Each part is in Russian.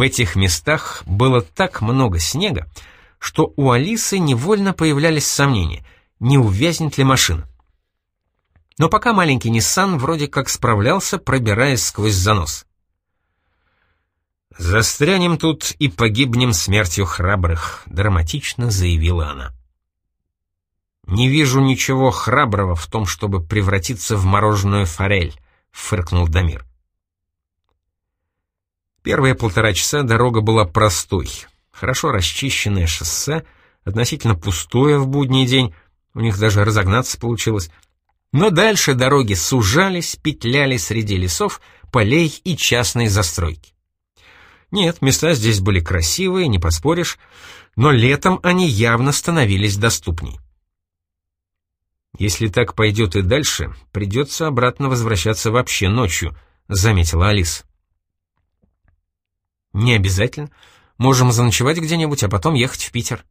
В этих местах было так много снега, что у Алисы невольно появлялись сомнения, не увязнет ли машина. Но пока маленький Ниссан вроде как справлялся, пробираясь сквозь занос. «Застрянем тут и погибнем смертью храбрых», — драматично заявила она. «Не вижу ничего храброго в том, чтобы превратиться в мороженую форель», — фыркнул Дамир. Первые полтора часа дорога была простой. Хорошо расчищенное шоссе, относительно пустое в будний день, у них даже разогнаться получилось. Но дальше дороги сужались, петляли среди лесов, полей и частной застройки. Нет, места здесь были красивые, не поспоришь, но летом они явно становились доступней. «Если так пойдет и дальше, придется обратно возвращаться вообще ночью», — заметила Алис. «Не обязательно. Можем заночевать где-нибудь, а потом ехать в Питер».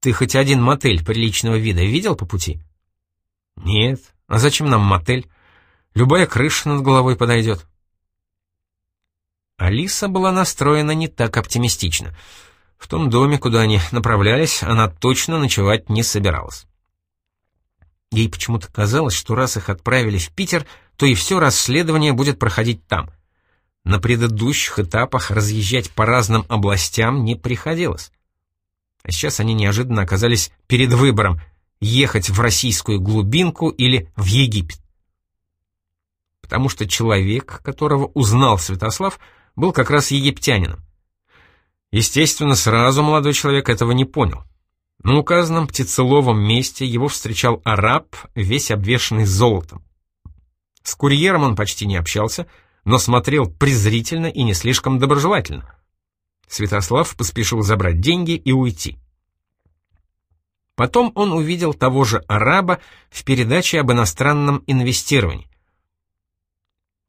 «Ты хоть один мотель приличного вида видел по пути?» «Нет. А зачем нам мотель? Любая крыша над головой подойдет». Алиса была настроена не так оптимистично. В том доме, куда они направлялись, она точно ночевать не собиралась. Ей почему-то казалось, что раз их отправили в Питер, то и все расследование будет проходить там. На предыдущих этапах разъезжать по разным областям не приходилось. А сейчас они неожиданно оказались перед выбором — ехать в российскую глубинку или в Египет. Потому что человек, которого узнал Святослав, — был как раз египтянином. Естественно, сразу молодой человек этого не понял. На указанном птицеловом месте его встречал араб, весь обвешанный золотом. С курьером он почти не общался, но смотрел презрительно и не слишком доброжелательно. Святослав поспешил забрать деньги и уйти. Потом он увидел того же араба в передаче об иностранном инвестировании.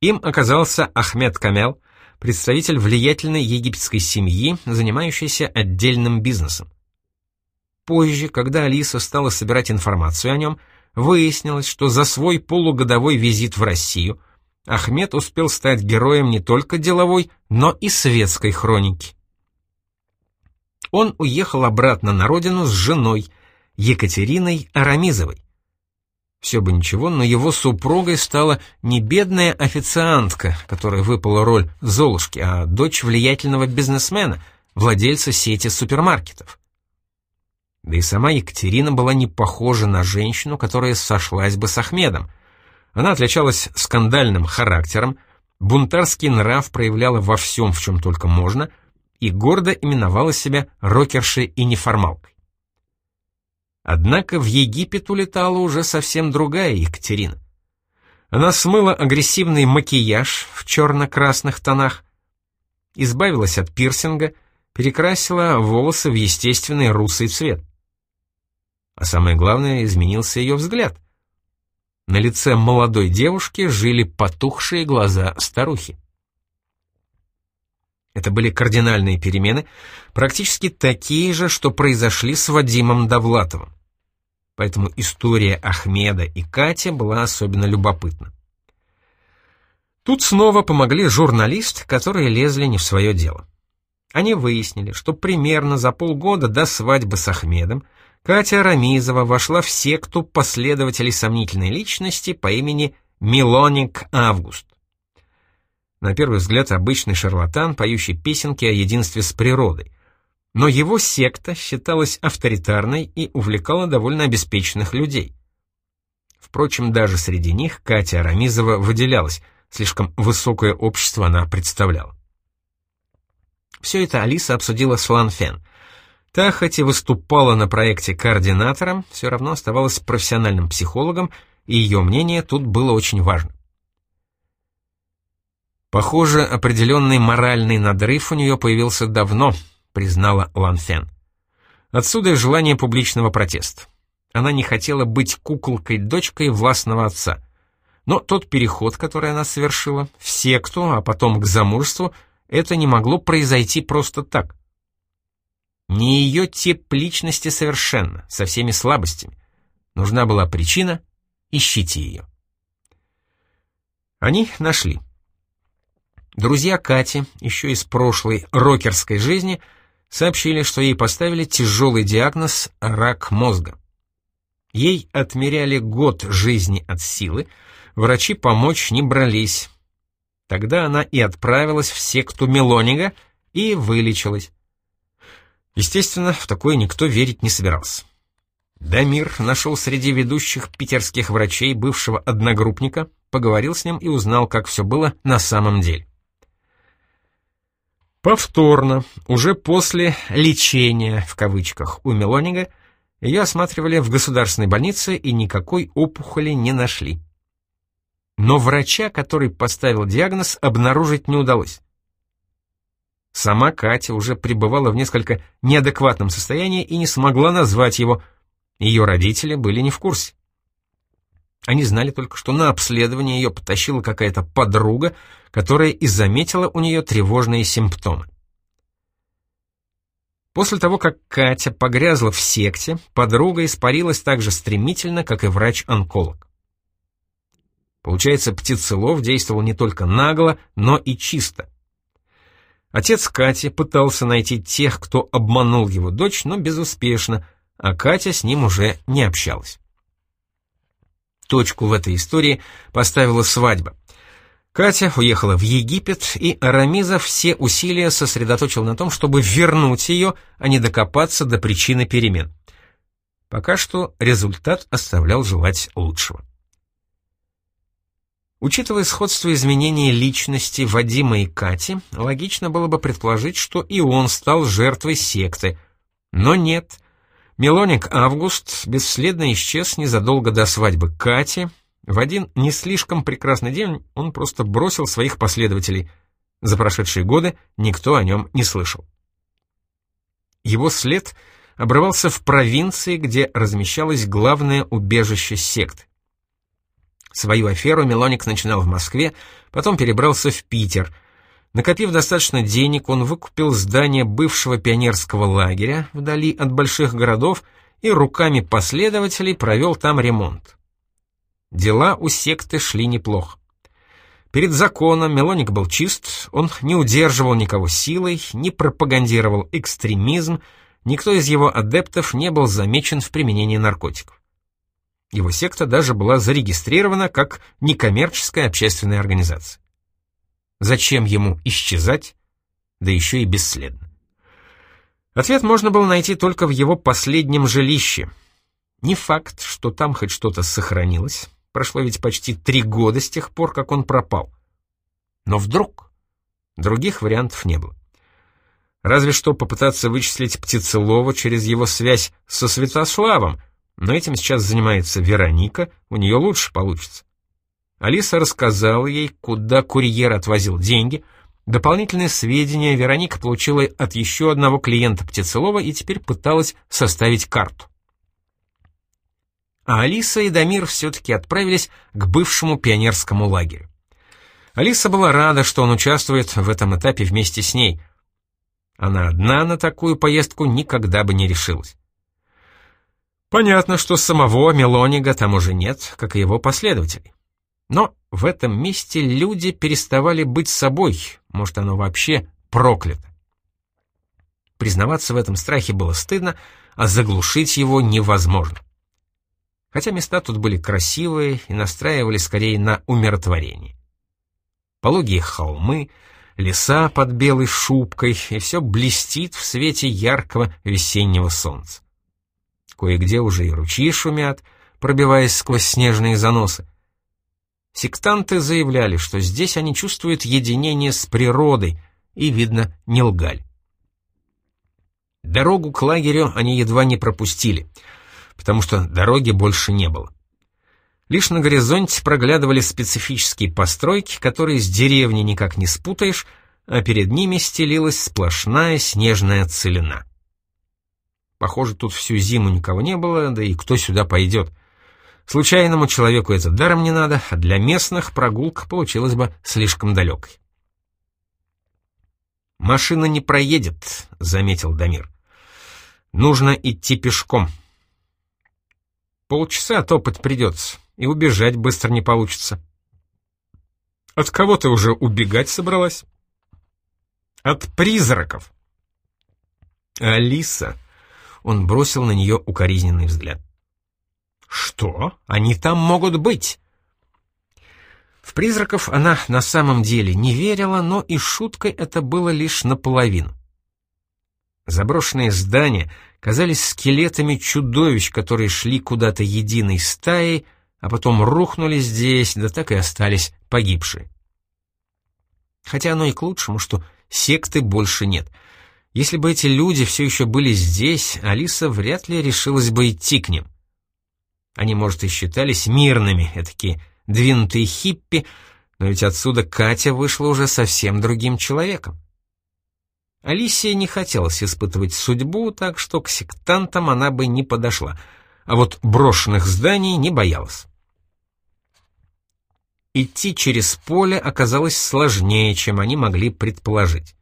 Им оказался Ахмед Камел, представитель влиятельной египетской семьи, занимающейся отдельным бизнесом. Позже, когда Алиса стала собирать информацию о нем, выяснилось, что за свой полугодовой визит в Россию Ахмед успел стать героем не только деловой, но и светской хроники. Он уехал обратно на родину с женой, Екатериной Арамизовой, все бы ничего, но его супругой стала не бедная официантка, которой выпала роль Золушки, а дочь влиятельного бизнесмена, владельца сети супермаркетов. Да и сама Екатерина была не похожа на женщину, которая сошлась бы с Ахмедом. Она отличалась скандальным характером, бунтарский нрав проявляла во всем, в чем только можно, и гордо именовала себя рокершей и неформалкой. Однако в Египет улетала уже совсем другая Екатерина. Она смыла агрессивный макияж в черно-красных тонах, избавилась от пирсинга, перекрасила волосы в естественный русый цвет. А самое главное, изменился ее взгляд. На лице молодой девушки жили потухшие глаза старухи. Это были кардинальные перемены, практически такие же, что произошли с Вадимом Довлатовым. Поэтому история Ахмеда и Кати была особенно любопытна. Тут снова помогли журналист, которые лезли не в свое дело. Они выяснили, что примерно за полгода до свадьбы с Ахмедом Катя Рамизова вошла в секту последователей сомнительной личности по имени Милоник Август. На первый взгляд обычный шарлатан, поющий песенки о единстве с природой. Но его секта считалась авторитарной и увлекала довольно обеспеченных людей. Впрочем, даже среди них Катя Арамизова выделялась, слишком высокое общество она представляла. Все это Алиса обсудила с Лан Фен. Та, хоть и выступала на проекте координатором, все равно оставалась профессиональным психологом, и ее мнение тут было очень важно. Похоже, определенный моральный надрыв у нее появился давно, признала Лан Фен. Отсюда и желание публичного протеста. Она не хотела быть куколкой-дочкой властного отца. Но тот переход, который она совершила, в секту, а потом к замужеству, это не могло произойти просто так. Не ее тип личности совершенно, со всеми слабостями. Нужна была причина, ищите ее. Они нашли. Друзья Кати, еще из прошлой рокерской жизни, сообщили, что ей поставили тяжелый диагноз «рак мозга». Ей отмеряли год жизни от силы, врачи помочь не брались. Тогда она и отправилась в секту Мелонига и вылечилась. Естественно, в такое никто верить не собирался. Дамир нашел среди ведущих питерских врачей бывшего одногруппника, поговорил с ним и узнал, как все было на самом деле. Повторно, уже после «лечения» в кавычках у Мелонига, ее осматривали в государственной больнице и никакой опухоли не нашли. Но врача, который поставил диагноз, обнаружить не удалось. Сама Катя уже пребывала в несколько неадекватном состоянии и не смогла назвать его. Ее родители были не в курсе. Они знали только, что на обследование ее потащила какая-то подруга, которая и заметила у нее тревожные симптомы. После того, как Катя погрязла в секте, подруга испарилась так же стремительно, как и врач-онколог. Получается, Птицелов действовал не только нагло, но и чисто. Отец Кати пытался найти тех, кто обманул его дочь, но безуспешно, а Катя с ним уже не общалась. Точку в этой истории поставила свадьба. Катя уехала в Египет, и Арамиза все усилия сосредоточил на том, чтобы вернуть ее, а не докопаться до причины перемен. Пока что результат оставлял желать лучшего. Учитывая сходство изменений личности Вадима и Кати, логично было бы предположить, что и он стал жертвой секты. Но нет. Мелоник Август бесследно исчез незадолго до свадьбы Кати. В один не слишком прекрасный день он просто бросил своих последователей. За прошедшие годы никто о нем не слышал. Его след обрывался в провинции, где размещалось главное убежище секты. Свою аферу Мелоник начинал в Москве, потом перебрался в Питер. Накопив достаточно денег, он выкупил здание бывшего пионерского лагеря вдали от больших городов и руками последователей провел там ремонт. Дела у секты шли неплохо. Перед законом Мелоник был чист, он не удерживал никого силой, не пропагандировал экстремизм, никто из его адептов не был замечен в применении наркотиков. Его секта даже была зарегистрирована как некоммерческая общественная организация. Зачем ему исчезать, да еще и бесследно? Ответ можно было найти только в его последнем жилище. Не факт, что там хоть что-то сохранилось, прошло ведь почти три года с тех пор, как он пропал. Но вдруг других вариантов не было. Разве что попытаться вычислить Птицелова через его связь со Святославом — но этим сейчас занимается Вероника, у нее лучше получится. Алиса рассказала ей, куда курьер отвозил деньги. Дополнительные сведения Вероника получила от еще одного клиента Птицелова и теперь пыталась составить карту. А Алиса и Дамир все-таки отправились к бывшему пионерскому лагерю. Алиса была рада, что он участвует в этом этапе вместе с ней. Она одна на такую поездку никогда бы не решилась. Понятно, что самого Мелонига там уже нет, как и его последователей. Но в этом месте люди переставали быть собой, может, оно вообще проклято. Признаваться в этом страхе было стыдно, а заглушить его невозможно. Хотя места тут были красивые и настраивали скорее на умиротворение. Пологие холмы, леса под белой шубкой, и все блестит в свете яркого весеннего солнца. Кое-где уже и ручьи шумят, пробиваясь сквозь снежные заносы. Сектанты заявляли, что здесь они чувствуют единение с природой, и, видно, не лгали. Дорогу к лагерю они едва не пропустили, потому что дороги больше не было. Лишь на горизонте проглядывали специфические постройки, которые с деревни никак не спутаешь, а перед ними стелилась сплошная снежная целина. Похоже, тут всю зиму никого не было, да и кто сюда пойдет. Случайному человеку это даром не надо, а для местных прогулка получилась бы слишком далекой. «Машина не проедет», — заметил Дамир. «Нужно идти пешком». «Полчаса топать придется, и убежать быстро не получится». От кого ты уже убегать собралась? От призраков. Алиса. Он бросил на нее укоризненный взгляд. Что? Они там могут быть? В призраков она на самом деле не верила, но и шуткой это было лишь наполовину. Заброшенные здания казались скелетами чудовищ, которые шли куда-то единой стаей, а потом рухнули здесь, да так и остались погибшие. Хотя оно и к лучшему, что секты больше нет. Если бы эти люди все еще были здесь, Алиса вряд ли решилась бы идти к ним. Они, может, и считались мирными, такие двинутые хиппи, но ведь отсюда Катя вышла уже совсем другим человеком. Алисия не хотелось испытывать судьбу, так что к сектантам она бы не подошла, а вот брошенных зданий не боялась. Идти через поле оказалось сложнее, чем они могли предположить.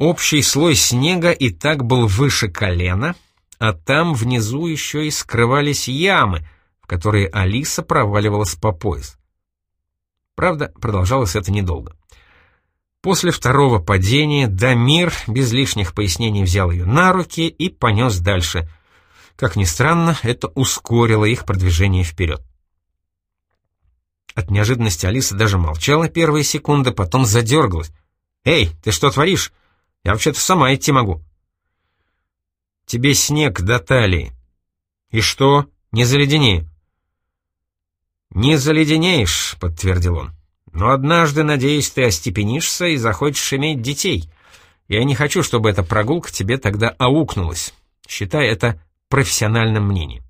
Общий слой снега и так был выше колена, а там внизу еще и скрывались ямы, в которые Алиса проваливалась по пояс. Правда, продолжалось это недолго. После второго падения Дамир без лишних пояснений взял ее на руки и понес дальше. Как ни странно, это ускорило их продвижение вперед. От неожиданности Алиса даже молчала первые секунды, потом задергалась. «Эй, ты что творишь? Я вообще-то сама идти могу». «Тебе снег до талии». «И что? Не заледенею». «Не заледенеешь», — подтвердил он. Но однажды, надеюсь, ты остепенишься и захочешь иметь детей. Я не хочу, чтобы эта прогулка тебе тогда аукнулась. Считай это профессиональным мнением.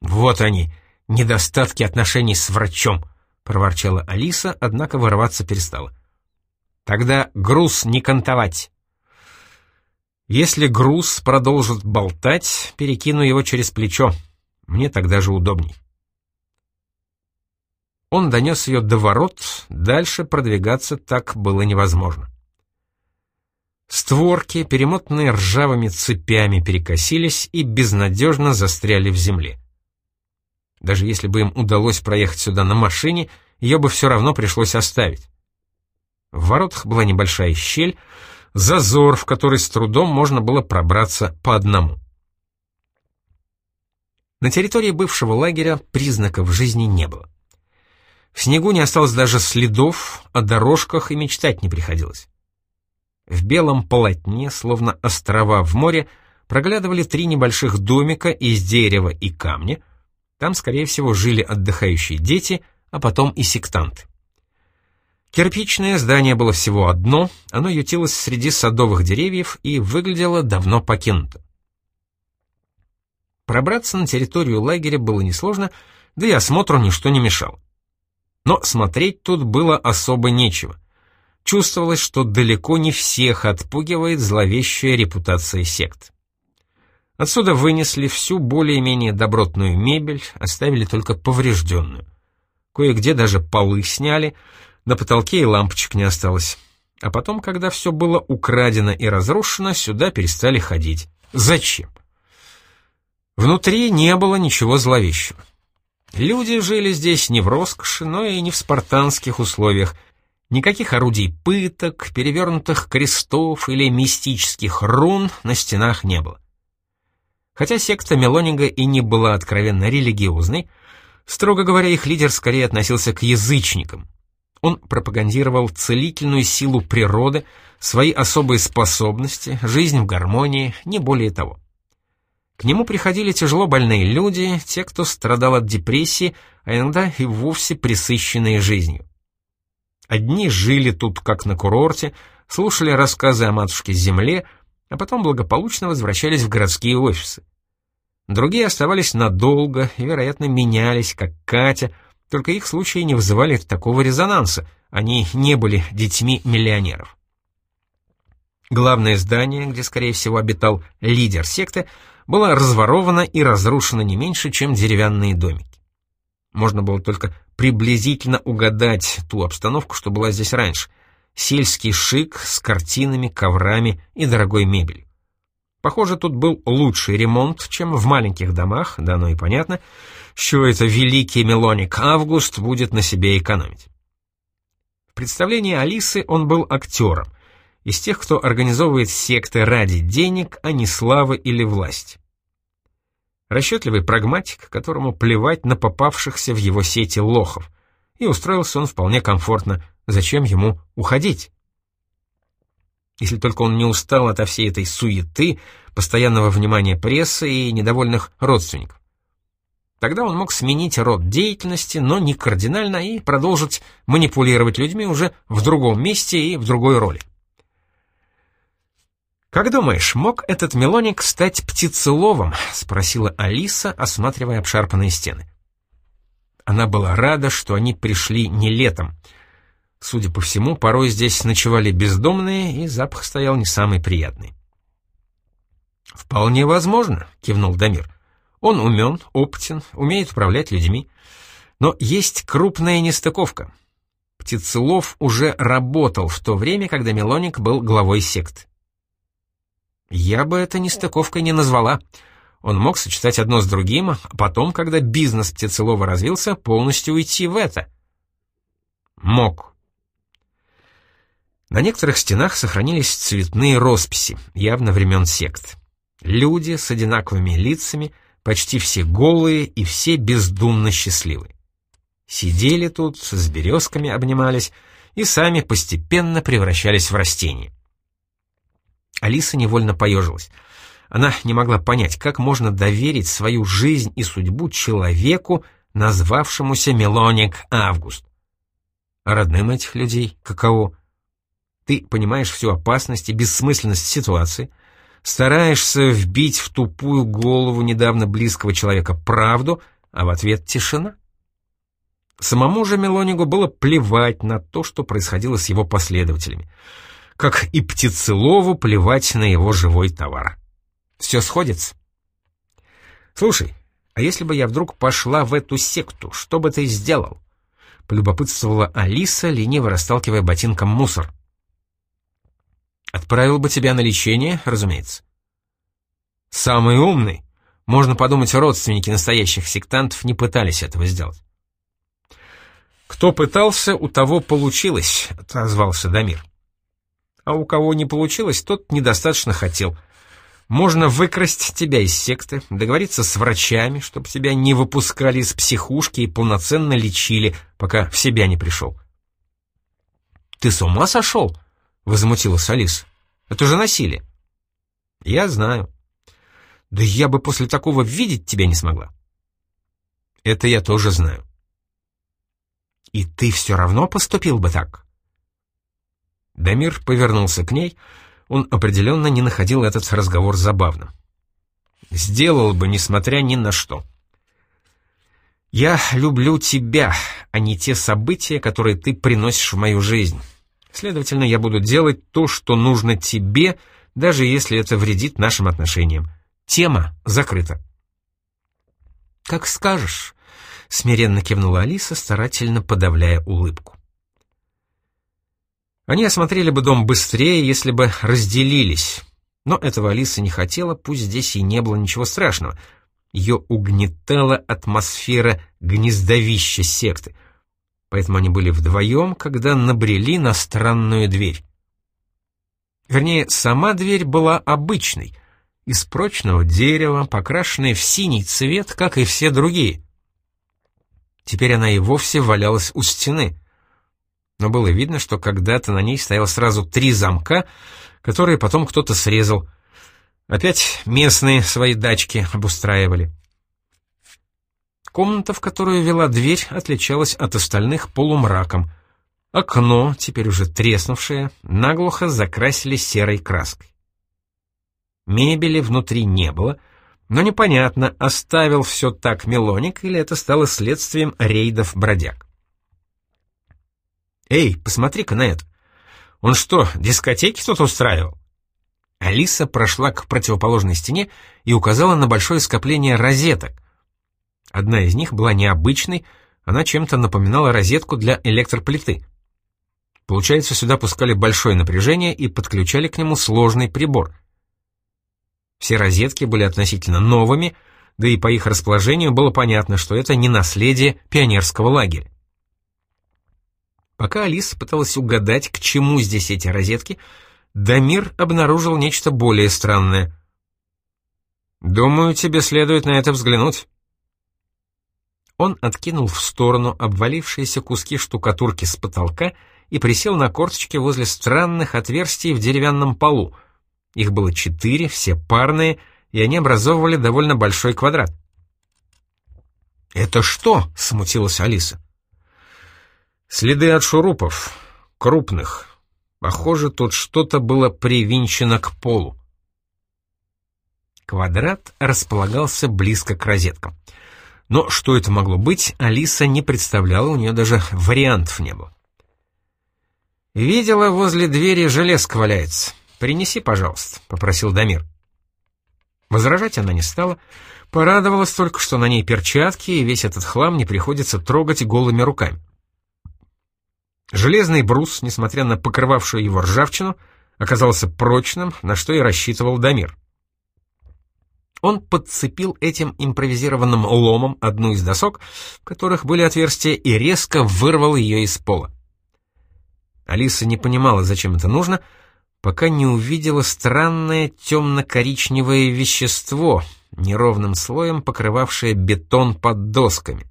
Вот они, недостатки отношений с врачом, проворчала Алиса, однако вырываться перестала. Тогда груз не кантовать. Если груз продолжит болтать, перекину его через плечо. Мне тогда же удобней. Он донес ее до ворот, дальше продвигаться так было невозможно. Створки, перемотанные ржавыми цепями, перекосились и безнадежно застряли в земле. Даже если бы им удалось проехать сюда на машине, ее бы все равно пришлось оставить. В воротах была небольшая щель, зазор, в который с трудом можно было пробраться по одному. На территории бывшего лагеря признаков жизни не было. В снегу не осталось даже следов, о дорожках и мечтать не приходилось. В белом полотне, словно острова в море, проглядывали три небольших домика из дерева и камня. Там, скорее всего, жили отдыхающие дети, а потом и сектанты. Кирпичное здание было всего одно, оно ютилось среди садовых деревьев и выглядело давно покинуто. Пробраться на территорию лагеря было несложно, да и осмотру ничто не мешало. Но смотреть тут было особо нечего. Чувствовалось, что далеко не всех отпугивает зловещая репутация сект. Отсюда вынесли всю более-менее добротную мебель, оставили только поврежденную. Кое-где даже полы сняли, на потолке и лампочек не осталось. А потом, когда все было украдено и разрушено, сюда перестали ходить. Зачем? Внутри не было ничего зловещего. Люди жили здесь не в роскоши, но и не в спартанских условиях. Никаких орудий пыток, перевернутых крестов или мистических рун на стенах не было. Хотя секта Мелонига и не была откровенно религиозной, строго говоря, их лидер скорее относился к язычникам. Он пропагандировал целительную силу природы, свои особые способности, жизнь в гармонии, не более того. К нему приходили тяжело больные люди, те, кто страдал от депрессии, а иногда и вовсе присыщенные жизнью. Одни жили тут как на курорте, слушали рассказы о матушке-земле, а потом благополучно возвращались в городские офисы. Другие оставались надолго и, вероятно, менялись, как Катя, только их случаи не вызывали такого резонанса, они не были детьми миллионеров. Главное здание, где, скорее всего, обитал лидер секты, была разворована и разрушена не меньше, чем деревянные домики. Можно было только приблизительно угадать ту обстановку, что была здесь раньше. Сельский шик с картинами, коврами и дорогой мебелью. Похоже, тут был лучший ремонт, чем в маленьких домах, да оно и понятно, чего это великий мелоник Август будет на себе экономить. В представлении Алисы он был актером, из тех, кто организовывает секты ради денег, а не славы или власти. Расчетливый прагматик, которому плевать на попавшихся в его сети лохов. И устроился он вполне комфортно. Зачем ему уходить? Если только он не устал от всей этой суеты, постоянного внимания прессы и недовольных родственников. Тогда он мог сменить род деятельности, но не кардинально, и продолжить манипулировать людьми уже в другом месте и в другой роли. «Как думаешь, мог этот мелоник стать птицеловом?» — спросила Алиса, осматривая обшарпанные стены. Она была рада, что они пришли не летом. Судя по всему, порой здесь ночевали бездомные, и запах стоял не самый приятный. «Вполне возможно», — кивнул Дамир. «Он умен, опытен, умеет управлять людьми. Но есть крупная нестыковка. Птицелов уже работал в то время, когда Мелоник был главой секты. Я бы это нестыковкой не назвала. Он мог сочетать одно с другим, а потом, когда бизнес Птицелова развился, полностью уйти в это. Мог. На некоторых стенах сохранились цветные росписи, явно времен сект. Люди с одинаковыми лицами, почти все голые и все бездумно счастливы. Сидели тут, с березками обнимались и сами постепенно превращались в растения. Алиса невольно поежилась. Она не могла понять, как можно доверить свою жизнь и судьбу человеку, назвавшемуся Мелоник Август. А родным этих людей каково? Ты понимаешь всю опасность и бессмысленность ситуации, стараешься вбить в тупую голову недавно близкого человека правду, а в ответ тишина. Самому же Мелонигу было плевать на то, что происходило с его последователями как и птицелову плевать на его живой товар. Все сходится. Слушай, а если бы я вдруг пошла в эту секту, что бы ты сделал? Полюбопытствовала Алиса, лениво расталкивая ботинком мусор. Отправил бы тебя на лечение, разумеется. Самый умный. Можно подумать, родственники настоящих сектантов не пытались этого сделать. «Кто пытался, у того получилось», — отозвался Дамир а у кого не получилось, тот недостаточно хотел. Можно выкрасть тебя из секты, договориться с врачами, чтобы тебя не выпускали из психушки и полноценно лечили, пока в себя не пришел. «Ты с ума сошел?» — возмутилась Алиса. «Это же насилие». «Я знаю». «Да я бы после такого видеть тебя не смогла». «Это я тоже знаю». «И ты все равно поступил бы так?» Дамир повернулся к ней, он определенно не находил этот разговор забавным. «Сделал бы, несмотря ни на что». «Я люблю тебя, а не те события, которые ты приносишь в мою жизнь. Следовательно, я буду делать то, что нужно тебе, даже если это вредит нашим отношениям. Тема закрыта». «Как скажешь», — смиренно кивнула Алиса, старательно подавляя улыбку. Они осмотрели бы дом быстрее, если бы разделились. Но этого Алиса не хотела, пусть здесь и не было ничего страшного. Ее угнетала атмосфера гнездовища секты. Поэтому они были вдвоем, когда набрели на странную дверь. Вернее, сама дверь была обычной, из прочного дерева, покрашенной в синий цвет, как и все другие. Теперь она и вовсе валялась у стены — но было видно, что когда-то на ней стояло сразу три замка, которые потом кто-то срезал. Опять местные свои дачки обустраивали. Комната, в которую вела дверь, отличалась от остальных полумраком. Окно, теперь уже треснувшее, наглухо закрасили серой краской. Мебели внутри не было, но непонятно, оставил все так Мелоник или это стало следствием рейдов бродяг. «Эй, посмотри-ка на это! Он что, дискотеки тут устраивал?» Алиса прошла к противоположной стене и указала на большое скопление розеток. Одна из них была необычной, она чем-то напоминала розетку для электроплиты. Получается, сюда пускали большое напряжение и подключали к нему сложный прибор. Все розетки были относительно новыми, да и по их расположению было понятно, что это не наследие пионерского лагеря. Пока Алиса пыталась угадать, к чему здесь эти розетки, Дамир обнаружил нечто более странное. «Думаю, тебе следует на это взглянуть». Он откинул в сторону обвалившиеся куски штукатурки с потолка и присел на корточки возле странных отверстий в деревянном полу. Их было четыре, все парные, и они образовывали довольно большой квадрат. «Это что?» — смутилась Алиса. «Следы от шурупов. Крупных. Похоже, тут что-то было привинчено к полу». Квадрат располагался близко к розеткам. Но что это могло быть, Алиса не представляла, у нее даже вариантов не было. «Видела, возле двери железка валяется. Принеси, пожалуйста», — попросил Дамир. Возражать она не стала, порадовалась только, что на ней перчатки, и весь этот хлам не приходится трогать голыми руками. Железный брус, несмотря на покрывавшую его ржавчину, оказался прочным, на что и рассчитывал Дамир. Он подцепил этим импровизированным ломом одну из досок, в которых были отверстия, и резко вырвал ее из пола. Алиса не понимала, зачем это нужно, пока не увидела странное темно-коричневое вещество, неровным слоем покрывавшее бетон под досками.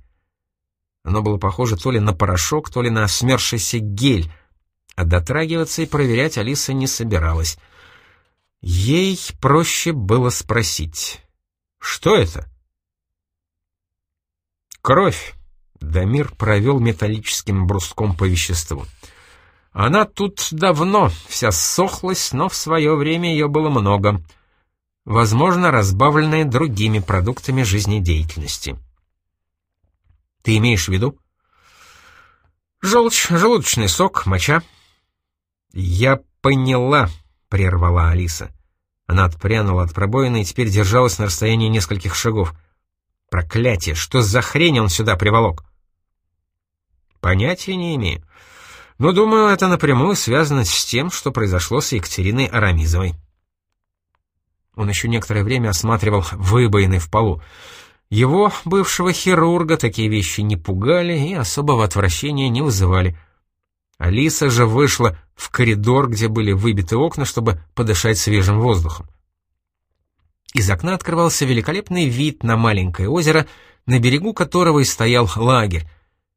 Оно было похоже то ли на порошок, то ли на смерзшийся гель, а дотрагиваться и проверять Алиса не собиралась. Ей проще было спросить, что это? Кровь. Дамир провел металлическим бруском по веществу. Она тут давно, вся сохлась, но в свое время ее было много. Возможно, разбавленная другими продуктами жизнедеятельности. Ты имеешь в виду? Желчь, желудочный сок, моча. Я поняла, прервала Алиса. Она отпрянула от пробоины и теперь держалась на расстоянии нескольких шагов. Проклятие, что за хрень он сюда приволок? Понятия не имею. Но, думаю, это напрямую связано с тем, что произошло с Екатериной Арамизовой. Он еще некоторое время осматривал выбоины в полу. Его, бывшего хирурга, такие вещи не пугали и особого отвращения не вызывали. Алиса же вышла в коридор, где были выбиты окна, чтобы подышать свежим воздухом. Из окна открывался великолепный вид на маленькое озеро, на берегу которого и стоял лагерь,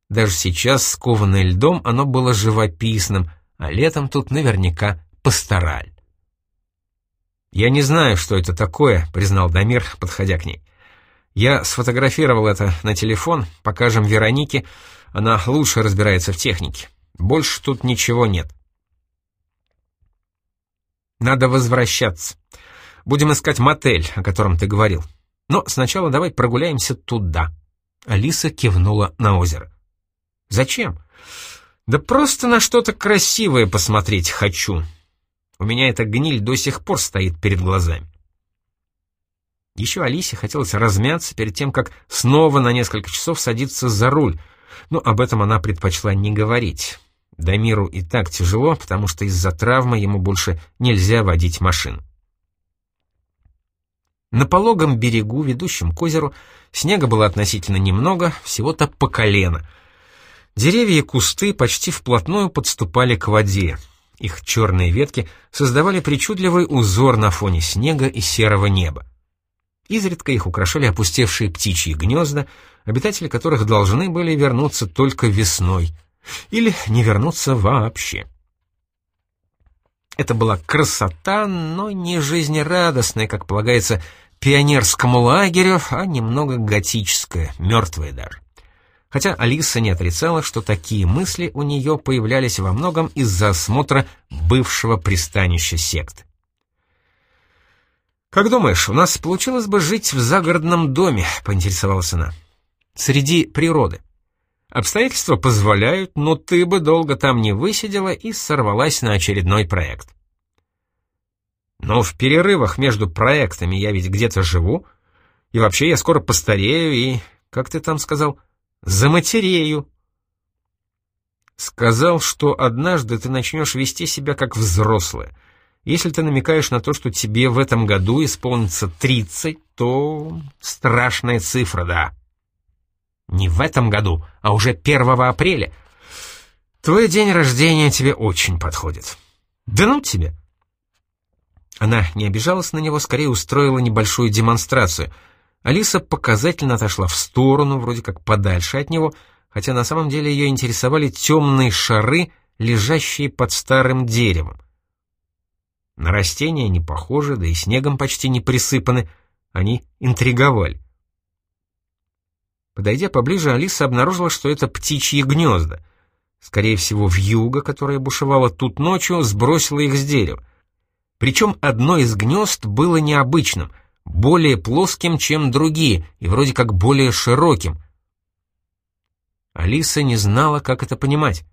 даже сейчас, скованное льдом, оно было живописным, а летом тут наверняка пастораль. «Я не знаю, что это такое», — признал Дамир, подходя к ней. «Я сфотографировал это на телефон, покажем Веронике, она лучше разбирается в технике. Больше тут ничего нет». «Надо возвращаться. Будем искать мотель, о котором ты говорил. Но сначала давай прогуляемся туда». Алиса кивнула на озеро. Зачем? Да просто на что-то красивое посмотреть хочу. У меня эта гниль до сих пор стоит перед глазами. Еще Алисе хотелось размяться перед тем, как снова на несколько часов садиться за руль, но об этом она предпочла не говорить. Дамиру и так тяжело, потому что из-за травмы ему больше нельзя водить машину. На пологом берегу, ведущем к озеру, снега было относительно немного, всего-то по колено — Деревья и кусты почти вплотную подступали к воде. Их черные ветки создавали причудливый узор на фоне снега и серого неба. Изредка их украшали опустевшие птичьи гнезда, обитатели которых должны были вернуться только весной, или не вернуться вообще. Это была красота, но не жизнерадостная, как полагается, пионерскому лагерю, а немного готическая, мертвая даже хотя Алиса не отрицала, что такие мысли у нее появлялись во многом из-за осмотра бывшего пристанища секты. «Как думаешь, у нас получилось бы жить в загородном доме?» — поинтересовалась она. «Среди природы. Обстоятельства позволяют, но ты бы долго там не высидела и сорвалась на очередной проект». «Но в перерывах между проектами я ведь где-то живу, и вообще я скоро постарею и, как ты там сказал, Заматерею. Сказал, что однажды ты начнешь вести себя как взрослая, Если ты намекаешь на то, что тебе в этом году исполнится 30, то страшная цифра, да. Не в этом году, а уже 1 апреля. Твой день рождения тебе очень подходит. Да ну тебе. Она не обижалась на него, скорее устроила небольшую демонстрацию. Алиса показательно отошла в сторону, вроде как подальше от него, хотя на самом деле ее интересовали темные шары, лежащие под старым деревом. На растения не похожи, да и снегом почти не присыпаны, они интриговали. Подойдя поближе, Алиса обнаружила, что это птичьи гнезда. Скорее всего, вьюга, которая бушевала тут ночью, сбросила их с дерева. Причем одно из гнезд было необычным, более плоским, чем другие, и вроде как более широким. Алиса не знала, как это понимать.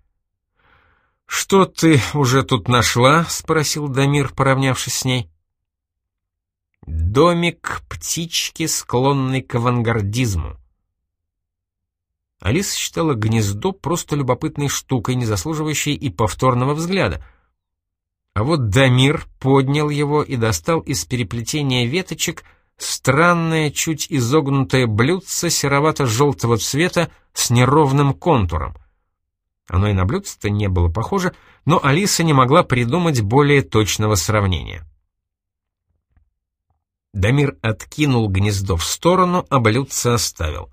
«Что ты уже тут нашла?» — спросил Дамир, поравнявшись с ней. «Домик птички, склонной к авангардизму», Алиса считала гнездо просто любопытной штукой, не заслуживающей и повторного взгляда. А вот Дамир поднял его и достал из переплетения веточек странное, чуть изогнутое блюдце серовато-желтого цвета с неровным контуром. Оно и на блюдце-то не было похоже, но Алиса не могла придумать более точного сравнения. Дамир откинул гнездо в сторону, а блюдце оставил.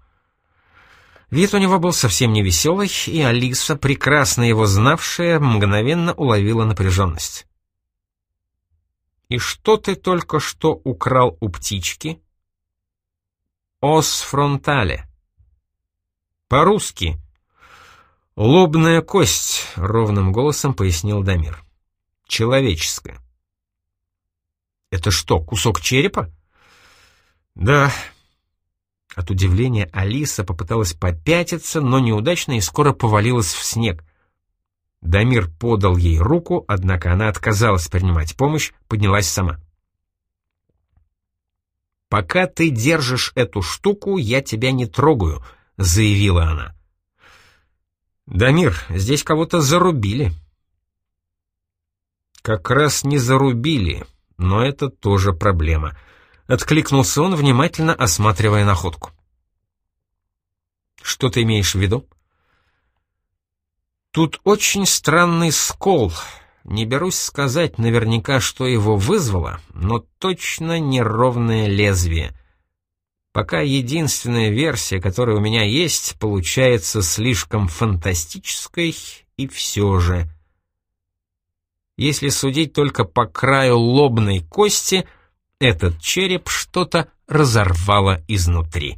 Вид у него был совсем не веселый, и Алиса, прекрасно его знавшая, мгновенно уловила напряженность. «И что ты только что украл у птички?» «Ос фронтале». «По-русски». «Лобная кость», — ровным голосом пояснил Дамир. «Человеческая». «Это что, кусок черепа?» «Да, от удивления Алиса попыталась попятиться, но неудачно и скоро повалилась в снег. Дамир подал ей руку, однако она отказалась принимать помощь, поднялась сама. «Пока ты держишь эту штуку, я тебя не трогаю», — заявила она. «Дамир, здесь кого-то зарубили». «Как раз не зарубили, но это тоже проблема», — откликнулся он, внимательно осматривая находку. «Что ты имеешь в виду?» «Тут очень странный скол. Не берусь сказать наверняка, что его вызвало, но точно неровное лезвие. Пока единственная версия, которая у меня есть, получается слишком фантастической, и все же...» Если судить только по краю лобной кости — этот череп что-то разорвало изнутри.